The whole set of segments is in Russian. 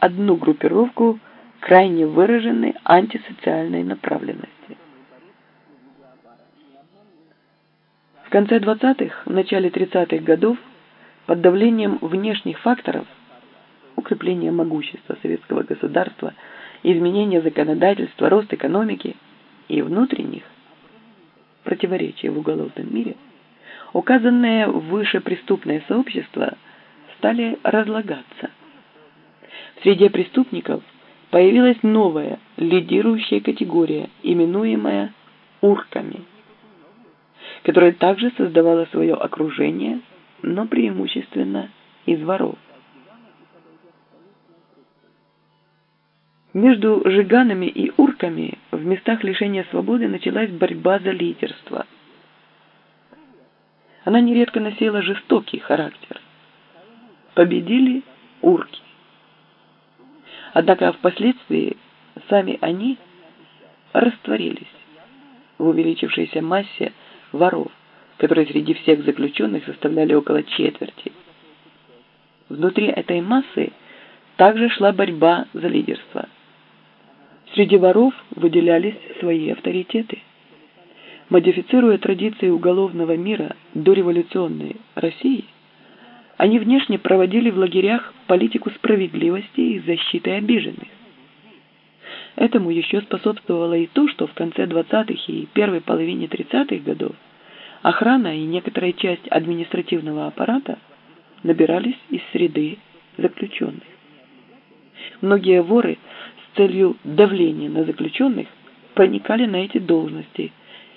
одну группировку крайне выраженной антисоциальной направленности. В конце 20-х, в начале 30-х годов под давлением внешних факторов укрепления могущества советского государства, изменения законодательства, рост экономики и внутренних противоречий в уголовном мире, указанные выше преступные сообщества стали разлагаться. В среде преступников появилась новая лидирующая категория, именуемая урками, которая также создавала свое окружение, но преимущественно из воров. Между жиганами и урками в местах лишения свободы началась борьба за лидерство. Она нередко носила жестокий характер. Победили урки. Однако впоследствии сами они растворились в увеличившейся массе воров, которые среди всех заключенных составляли около четверти. Внутри этой массы также шла борьба за лидерство – Среди воров выделялись свои авторитеты. Модифицируя традиции уголовного мира дореволюционной России, они внешне проводили в лагерях политику справедливости и защиты обиженных. Этому еще способствовало и то, что в конце 20-х и первой половине 30-х годов охрана и некоторая часть административного аппарата набирались из среды заключенных. Многие воры с целью давления на заключенных проникали на эти должности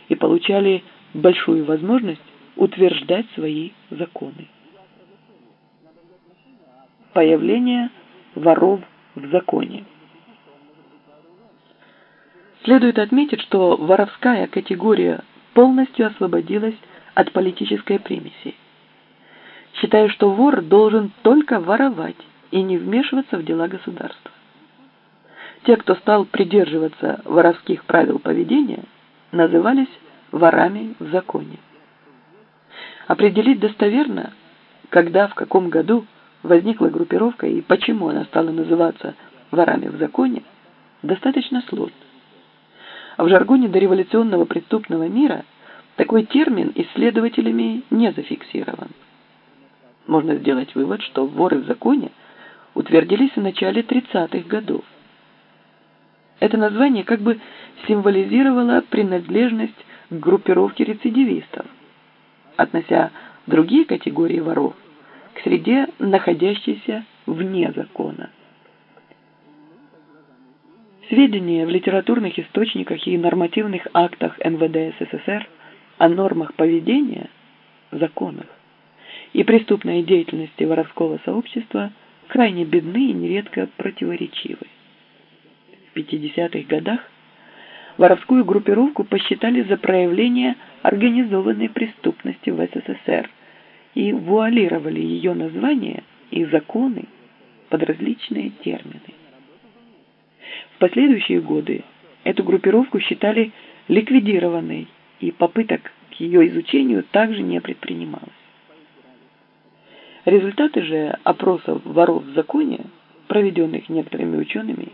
и получали большую возможность утверждать свои законы. Появление воров в законе. Следует отметить, что воровская категория полностью освободилась от политической примеси. Считаю, что вор должен только воровать и не вмешиваться в дела государства. Те, кто стал придерживаться воровских правил поведения, назывались ворами в законе. Определить достоверно, когда, в каком году возникла группировка и почему она стала называться ворами в законе, достаточно сложно. А в жаргоне дореволюционного преступного мира такой термин исследователями не зафиксирован. Можно сделать вывод, что воры в законе утвердились в начале 30-х годов. Это название как бы символизировало принадлежность к группировке рецидивистов, относя другие категории воров к среде, находящейся вне закона. Сведения в литературных источниках и нормативных актах НВД СССР о нормах поведения, законах и преступной деятельности воровского сообщества крайне бедны и нередко противоречивы. 50-х годах воровскую группировку посчитали за проявление организованной преступности в СССР и вуалировали ее название и законы под различные термины. В последующие годы эту группировку считали ликвидированной, и попыток к ее изучению также не предпринималось. Результаты же опросов воров в законе, проведенных некоторыми учеными,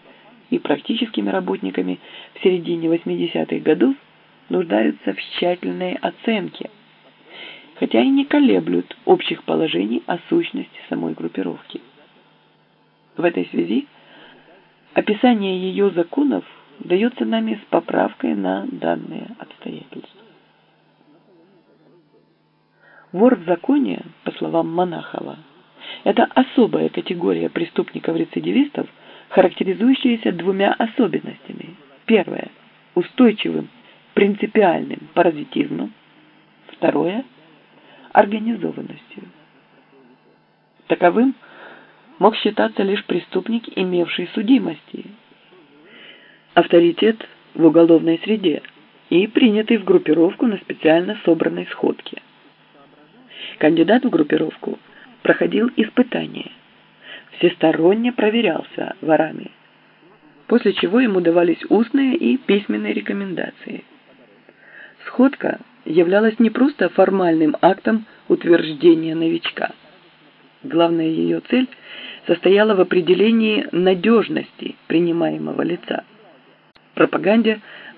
и практическими работниками в середине 80-х годов нуждаются в тщательной оценке, хотя и не колеблют общих положений о сущности самой группировки. В этой связи описание ее законов дается нами с поправкой на данные обстоятельства. Вор в законе, по словам Монахова, это особая категория преступников-рецидивистов, характеризующиеся двумя особенностями. Первое – устойчивым принципиальным паразитизмом. Второе – организованностью. Таковым мог считаться лишь преступник, имевший судимости, авторитет в уголовной среде и принятый в группировку на специально собранной сходке. Кандидат в группировку проходил испытания – всесторонне проверялся ворами, после чего ему давались устные и письменные рекомендации. Сходка являлась не просто формальным актом утверждения новичка. Главная ее цель состояла в определении надежности принимаемого лица. Пропаганде